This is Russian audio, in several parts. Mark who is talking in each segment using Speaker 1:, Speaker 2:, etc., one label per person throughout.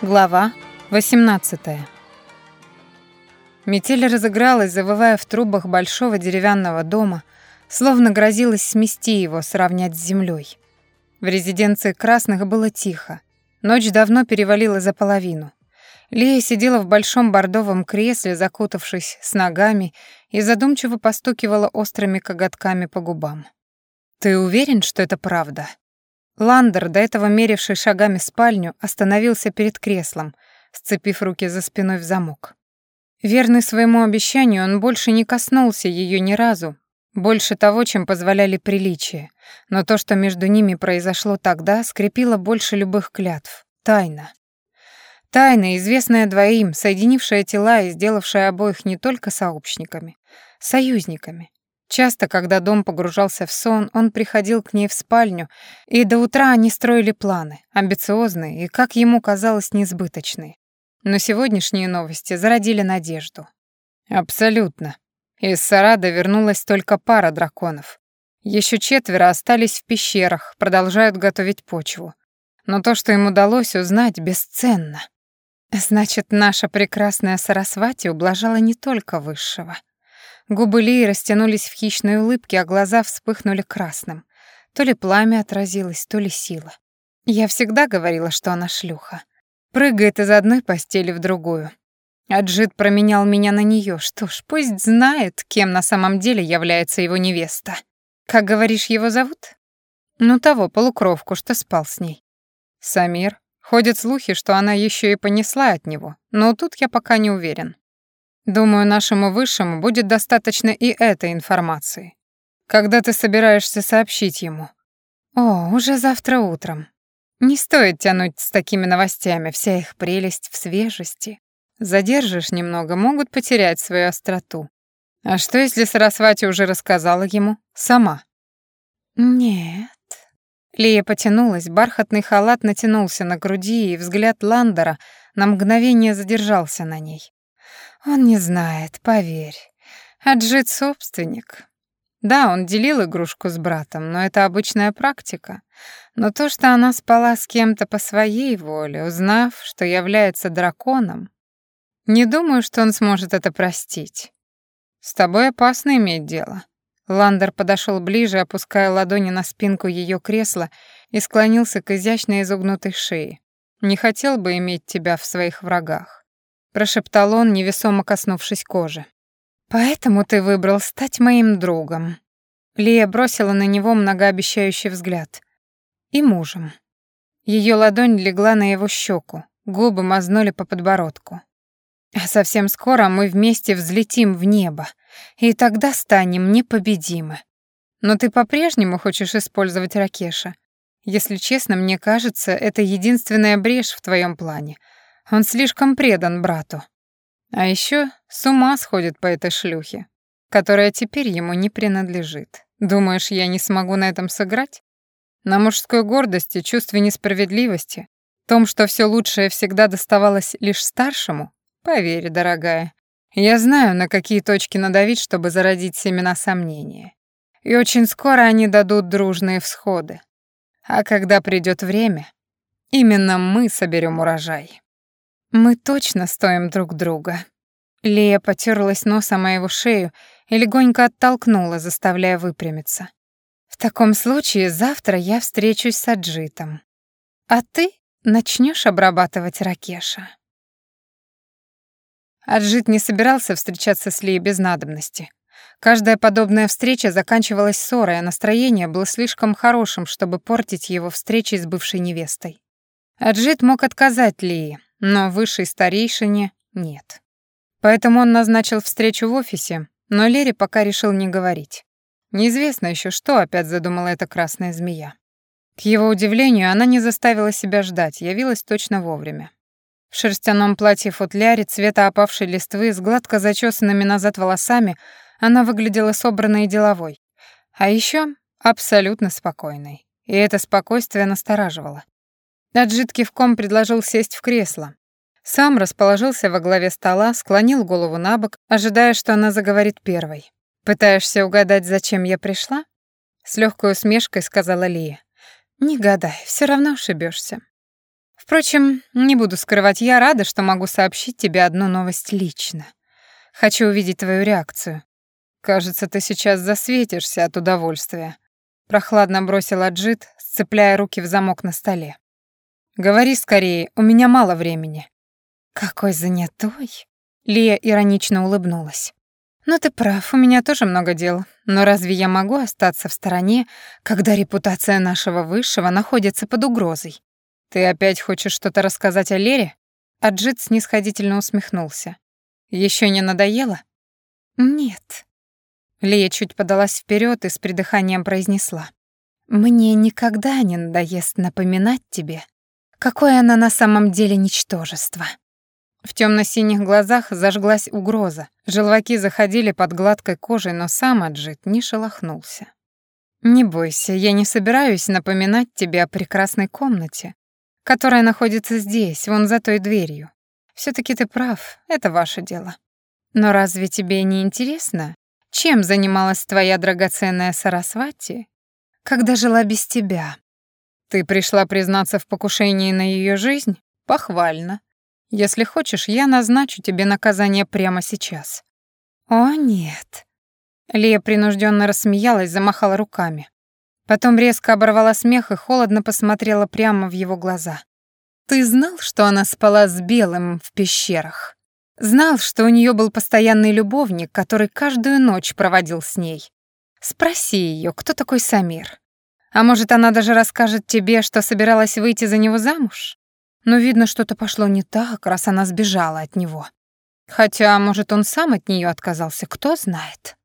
Speaker 1: Глава 18. Метель разыгралась, завывая в трубах большого деревянного дома, словно грозилась смести его, сравнять с землей. В резиденции Красных было тихо. Ночь давно перевалила за половину. Лия сидела в большом бордовом кресле, закутавшись с ногами, и задумчиво постукивала острыми коготками по губам. «Ты уверен, что это правда?» Ландер, до этого меривший шагами спальню, остановился перед креслом, сцепив руки за спиной в замок. Верный своему обещанию, он больше не коснулся ее ни разу, больше того, чем позволяли приличия, но то, что между ними произошло тогда, скрепило больше любых клятв. Тайна. Тайна, известная двоим, соединившая тела и сделавшая обоих не только сообщниками, союзниками, Часто, когда дом погружался в сон, он приходил к ней в спальню, и до утра они строили планы, амбициозные и, как ему казалось, несбыточные. Но сегодняшние новости зародили надежду. Абсолютно. Из Сарада вернулась только пара драконов. Еще четверо остались в пещерах, продолжают готовить почву. Но то, что им удалось узнать, бесценно. Значит, наша прекрасная Сарасвати ублажала не только высшего. Губы Лии растянулись в хищной улыбке, а глаза вспыхнули красным. То ли пламя отразилось, то ли сила. Я всегда говорила, что она шлюха. Прыгает из одной постели в другую. Аджит променял меня на нее. Что ж, пусть знает, кем на самом деле является его невеста. Как говоришь, его зовут? Ну того, полукровку, что спал с ней. Самир. Ходят слухи, что она еще и понесла от него, но тут я пока не уверен. Думаю, нашему высшему будет достаточно и этой информации. Когда ты собираешься сообщить ему? О, уже завтра утром. Не стоит тянуть с такими новостями, вся их прелесть в свежести. Задержишь немного, могут потерять свою остроту. А что, если Сарасвати уже рассказала ему сама? Нет. Лия потянулась, бархатный халат натянулся на груди, и взгляд Ландера на мгновение задержался на ней. Он не знает, поверь. Аджит собственник. Да, он делил игрушку с братом, но это обычная практика. Но то, что она спала с кем-то по своей воле, узнав, что является драконом, не думаю, что он сможет это простить. С тобой опасно иметь дело. Ландер подошел ближе, опуская ладони на спинку ее кресла и склонился к изящно изогнутой шее. Не хотел бы иметь тебя в своих врагах прошептал он, невесомо коснувшись кожи. Поэтому ты выбрал стать моим другом. Лия бросила на него многообещающий взгляд. И мужем. Ее ладонь легла на его щеку, губы мазнули по подбородку. А совсем скоро мы вместе взлетим в небо, и тогда станем непобедимы. Но ты по-прежнему хочешь использовать Ракеша. Если честно, мне кажется, это единственная брешь в твоем плане — он слишком предан брату. А еще с ума сходит по этой шлюхе, которая теперь ему не принадлежит. Думаешь, я не смогу на этом сыграть? На мужской гордости, чувстве несправедливости, том, что все лучшее всегда доставалось лишь старшему? Поверь, дорогая, я знаю, на какие точки надавить, чтобы зародить семена сомнения. И очень скоро они дадут дружные всходы. А когда придет время, именно мы соберем урожай. Мы точно стоим друг друга. Лия потерлась носом о его шею и легонько оттолкнула, заставляя выпрямиться. В таком случае завтра я встречусь с Аджитом. А ты начнешь обрабатывать Ракеша. Аджит не собирался встречаться с Лией без надобности. Каждая подобная встреча заканчивалась ссорой, а настроение было слишком хорошим, чтобы портить его встречи с бывшей невестой. Аджит мог отказать Лии, но высшей старейшине нет. Поэтому он назначил встречу в офисе, но Лере пока решил не говорить. Неизвестно еще, что опять задумала эта красная змея. К его удивлению, она не заставила себя ждать, явилась точно вовремя. В шерстяном платье-футляре цвета опавшей листвы с гладко зачесанными назад волосами она выглядела собранной и деловой. А еще абсолютно спокойной. И это спокойствие настораживало. Аджит кивком предложил сесть в кресло. Сам расположился во главе стола, склонил голову на бок, ожидая, что она заговорит первой. «Пытаешься угадать, зачем я пришла?» С легкой усмешкой сказала Лия. «Не гадай, все равно ошибешься. Впрочем, не буду скрывать, я рада, что могу сообщить тебе одну новость лично. Хочу увидеть твою реакцию. Кажется, ты сейчас засветишься от удовольствия. Прохладно бросил Аджит, сцепляя руки в замок на столе. Говори скорее, у меня мало времени. Какой занятой. Лия иронично улыбнулась. «Ну ты прав, у меня тоже много дел. Но разве я могу остаться в стороне, когда репутация нашего высшего находится под угрозой? Ты опять хочешь что-то рассказать о Лере?» Аджит снисходительно усмехнулся. Еще не надоело?» «Нет». Лия чуть подалась вперед и с придыханием произнесла. «Мне никогда не надоест напоминать тебе, какое она на самом деле ничтожество». В темно-синих глазах зажглась угроза. Желваки заходили под гладкой кожей, но сам Аджит не шелохнулся. «Не бойся, я не собираюсь напоминать тебе о прекрасной комнате, которая находится здесь, вон за той дверью. все таки ты прав, это ваше дело. Но разве тебе не интересно, чем занималась твоя драгоценная Сарасвати, когда жила без тебя? Ты пришла признаться в покушении на ее жизнь? Похвально. Если хочешь, я назначу тебе наказание прямо сейчас». «О, нет». Лия принужденно рассмеялась, замахала руками. Потом резко оборвала смех и холодно посмотрела прямо в его глаза. «Ты знал, что она спала с Белым в пещерах? Знал, что у нее был постоянный любовник, который каждую ночь проводил с ней? Спроси ее, кто такой Самир. А может, она даже расскажет тебе, что собиралась выйти за него замуж? Но видно, что-то пошло не так, раз она сбежала от него. Хотя, может, он сам от нее отказался, кто знает.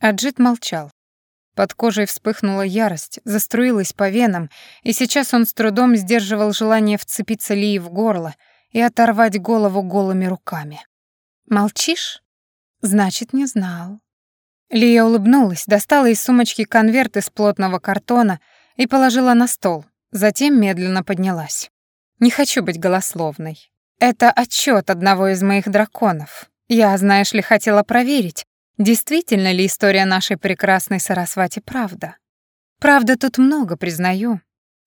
Speaker 1: Аджит молчал. Под кожей вспыхнула ярость, заструилась по венам, и сейчас он с трудом сдерживал желание вцепиться Лии в горло и оторвать голову голыми руками. «Молчишь? Значит, не знал». Лия улыбнулась, достала из сумочки конверт из плотного картона и положила на стол, затем медленно поднялась. Не хочу быть голословной. Это отчет одного из моих драконов. Я, знаешь ли, хотела проверить, действительно ли история нашей прекрасной Сарасвати правда. Правда тут много, признаю,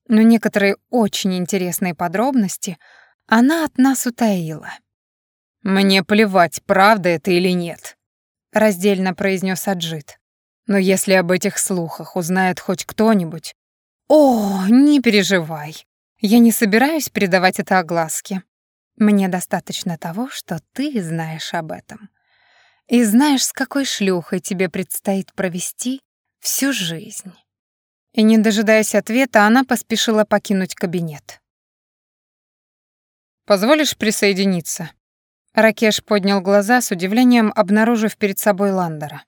Speaker 1: но некоторые очень интересные подробности она от нас утаила. «Мне плевать, правда это или нет», — раздельно произнес Аджит. «Но если об этих слухах узнает хоть кто-нибудь...» «О, не переживай, я не собираюсь передавать это огласке. Мне достаточно того, что ты знаешь об этом. И знаешь, с какой шлюхой тебе предстоит провести всю жизнь. И не дожидаясь ответа, она поспешила покинуть кабинет. «Позволишь присоединиться?» Ракеш поднял глаза с удивлением, обнаружив перед собой Ландера.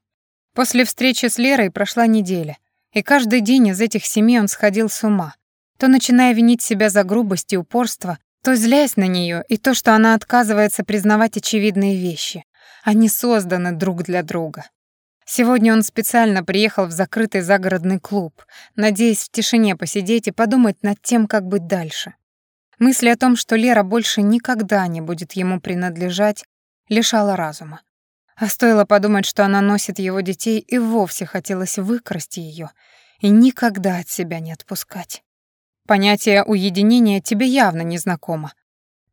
Speaker 1: После встречи с Лерой прошла неделя, и каждый день из этих семи он сходил с ума, то начиная винить себя за грубость и упорство, то злясь на нее и то, что она отказывается признавать очевидные вещи. Они созданы друг для друга. Сегодня он специально приехал в закрытый загородный клуб, надеясь в тишине посидеть и подумать над тем, как быть дальше. Мысли о том, что Лера больше никогда не будет ему принадлежать, лишала разума. А стоило подумать, что она носит его детей, и вовсе хотелось выкрасть ее и никогда от себя не отпускать. Понятие уединения тебе явно не знакомо.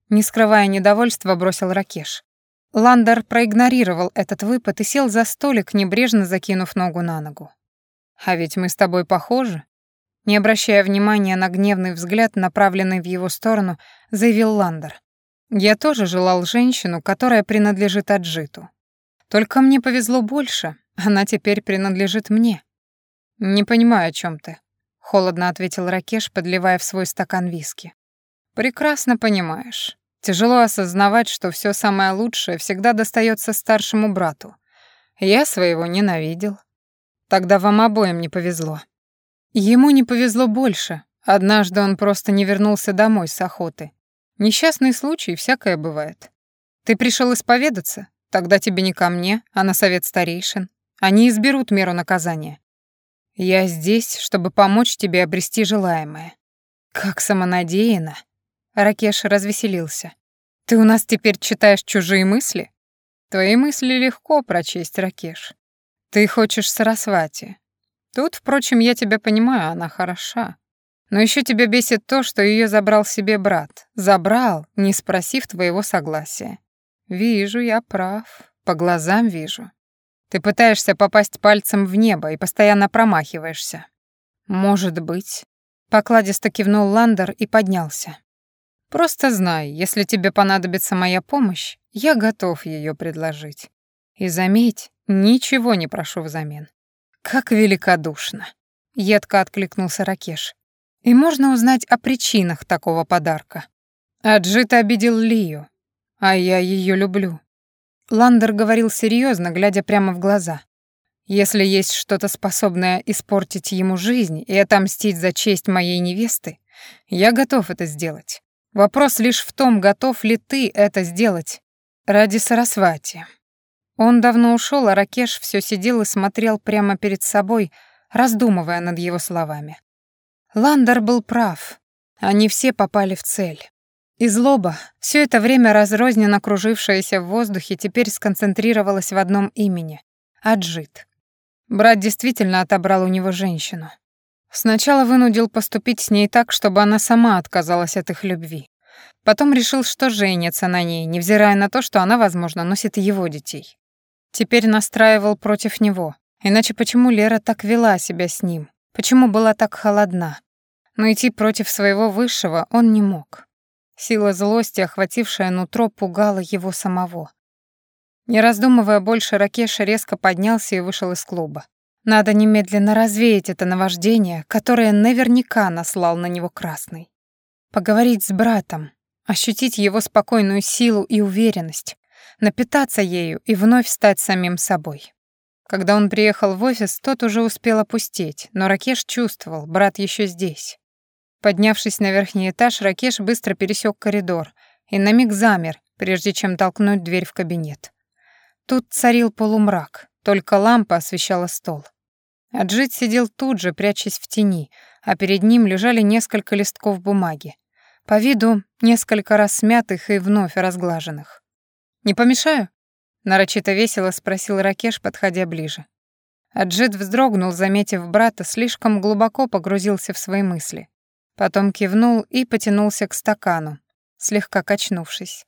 Speaker 1: Не скрывая недовольства, бросил Ракеш. Ландер проигнорировал этот выпад и сел за столик, небрежно закинув ногу на ногу. «А ведь мы с тобой похожи?» Не обращая внимания на гневный взгляд, направленный в его сторону, заявил Ландер. «Я тоже желал женщину, которая принадлежит Аджиту. Только мне повезло больше, она теперь принадлежит мне. Не понимаю, о чем ты холодно ответил Ракеш, подливая в свой стакан виски. Прекрасно понимаешь. Тяжело осознавать, что все самое лучшее всегда достается старшему брату. Я своего ненавидел. Тогда вам обоим не повезло. Ему не повезло больше. Однажды он просто не вернулся домой с охоты. Несчастный случай, всякое бывает. Ты пришел исповедаться? Тогда тебе не ко мне, а на совет старейшин. Они изберут меру наказания. Я здесь, чтобы помочь тебе обрести желаемое. Как самонадеянно. Ракеш развеселился. Ты у нас теперь читаешь чужие мысли? Твои мысли легко прочесть, Ракеш. Ты хочешь Сарасвати. Тут, впрочем, я тебя понимаю, она хороша. Но еще тебя бесит то, что ее забрал себе брат. Забрал, не спросив твоего согласия. Вижу, я прав. По глазам вижу. Ты пытаешься попасть пальцем в небо и постоянно промахиваешься. Может быть. Покладисто кивнул Ландер и поднялся. Просто знай, если тебе понадобится моя помощь, я готов ее предложить. И заметь, ничего не прошу взамен. Как великодушно. Едко откликнулся Ракеш. И можно узнать о причинах такого подарка. Аджит обидел Лию, а я ее люблю. Ландер говорил серьезно, глядя прямо в глаза. Если есть что-то способное испортить ему жизнь и отомстить за честь моей невесты, я готов это сделать. Вопрос лишь в том, готов ли ты это сделать ради Сарасвати. Он давно ушел, а Ракеш все сидел и смотрел прямо перед собой, раздумывая над его словами. Ландер был прав. Они все попали в цель. И злоба, все это время разрозненно кружившаяся в воздухе, теперь сконцентрировалась в одном имени — Аджит. Брат действительно отобрал у него женщину. Сначала вынудил поступить с ней так, чтобы она сама отказалась от их любви. Потом решил, что женится на ней, невзирая на то, что она, возможно, носит его детей. Теперь настраивал против него. Иначе почему Лера так вела себя с ним? Почему была так холодна? Но идти против своего высшего он не мог. Сила злости, охватившая нутро, пугала его самого. Не раздумывая больше, Ракеш резко поднялся и вышел из клуба. Надо немедленно развеять это наваждение, которое наверняка наслал на него Красный. Поговорить с братом, ощутить его спокойную силу и уверенность, напитаться ею и вновь стать самим собой. Когда он приехал в офис, тот уже успел опустеть, но Ракеш чувствовал, брат еще здесь. Поднявшись на верхний этаж, Ракеш быстро пересек коридор и на миг замер, прежде чем толкнуть дверь в кабинет. Тут царил полумрак, только лампа освещала стол. Аджит сидел тут же, прячась в тени, а перед ним лежали несколько листков бумаги. По виду несколько раз смятых и вновь разглаженных. «Не помешаю?» нарочито весело спросил Ракеш, подходя ближе. Аджит вздрогнул, заметив брата, слишком глубоко погрузился в свои мысли. Потом кивнул и потянулся к стакану, слегка качнувшись.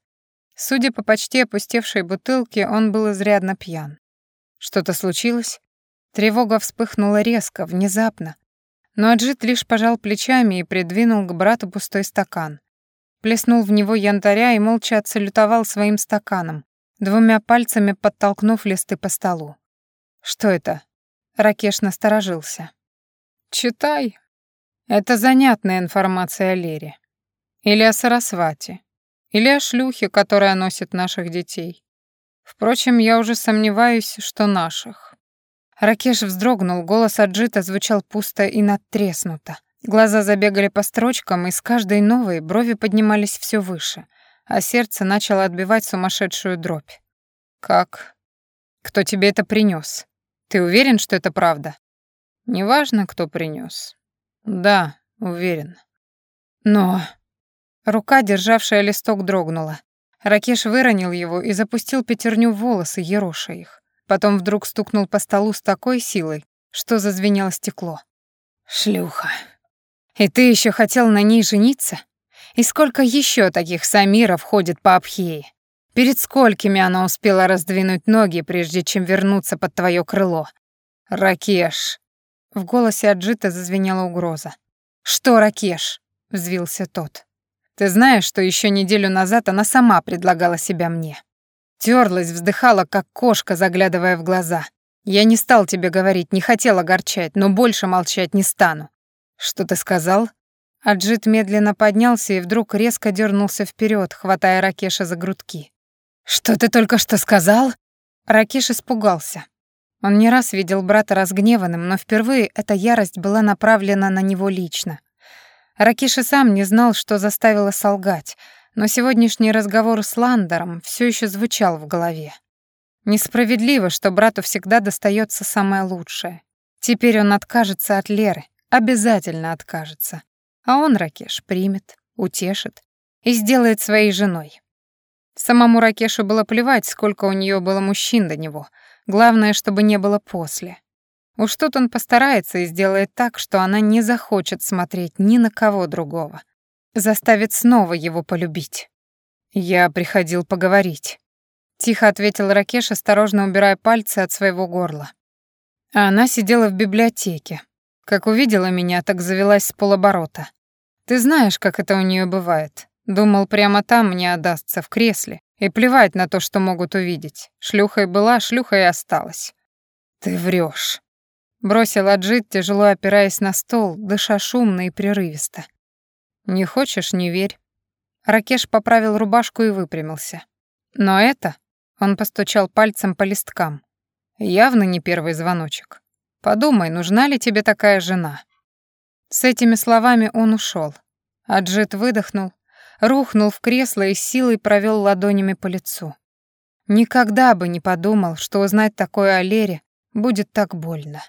Speaker 1: Судя по почти опустевшей бутылке, он был изрядно пьян. Что-то случилось? Тревога вспыхнула резко, внезапно. Но Аджит лишь пожал плечами и придвинул к брату пустой стакан. Плеснул в него янтаря и молча отсалютовал своим стаканом, двумя пальцами подтолкнув листы по столу. «Что это?» Ракеш насторожился. «Читай. Это занятная информация о Лере. Или о Сарасвати. Или о шлюхе, которая носит наших детей. Впрочем, я уже сомневаюсь, что наших». Ракеш вздрогнул, голос Аджита звучал пусто и надтреснуто. Глаза забегали по строчкам, и с каждой новой брови поднимались все выше — а сердце начало отбивать сумасшедшую дробь. «Как? Кто тебе это принес? Ты уверен, что это правда?» «Неважно, кто принес. «Да, уверен». «Но...» Рука, державшая листок, дрогнула. Ракеш выронил его и запустил пятерню в волосы, ероша их. Потом вдруг стукнул по столу с такой силой, что зазвенело стекло. «Шлюха! И ты еще хотел на ней жениться?» И сколько еще таких Самиров ходит по Абхее? Перед сколькими она успела раздвинуть ноги, прежде чем вернуться под твое крыло? Ракеш. В голосе Аджита зазвенела угроза. Что, Ракеш? взвился тот. Ты знаешь, что еще неделю назад она сама предлагала себя мне. Терлась, вздыхала, как кошка, заглядывая в глаза. Я не стал тебе говорить, не хотел огорчать, но больше молчать не стану. Что ты сказал? Аджит медленно поднялся и вдруг резко дернулся вперед, хватая Ракеша за грудки. «Что ты только что сказал?» Ракеш испугался. Он не раз видел брата разгневанным, но впервые эта ярость была направлена на него лично. Ракеш и сам не знал, что заставило солгать, но сегодняшний разговор с Ландером все еще звучал в голове. Несправедливо, что брату всегда достается самое лучшее. Теперь он откажется от Леры, обязательно откажется. А он Ракеш примет, утешит и сделает своей женой. Самому Ракешу было плевать, сколько у нее было мужчин до него. Главное, чтобы не было после. Уж тут он постарается и сделает так, что она не захочет смотреть ни на кого другого. Заставит снова его полюбить. «Я приходил поговорить», — тихо ответил Ракеш, осторожно убирая пальцы от своего горла. А она сидела в библиотеке. Как увидела меня, так завелась с полоборота. Ты знаешь, как это у нее бывает. Думал, прямо там мне отдастся, в кресле. И плевать на то, что могут увидеть. Шлюхой была, шлюхой и осталась. Ты врешь. Бросил Аджит, тяжело опираясь на стол, дыша шумно и прерывисто. «Не хочешь — не верь». Ракеш поправил рубашку и выпрямился. «Но это...» — он постучал пальцем по листкам. «Явно не первый звоночек. Подумай, нужна ли тебе такая жена?» С этими словами он ушел. Аджит выдохнул, рухнул в кресло и силой провел ладонями по лицу. Никогда бы не подумал, что узнать такое о Лере будет так больно.